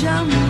着你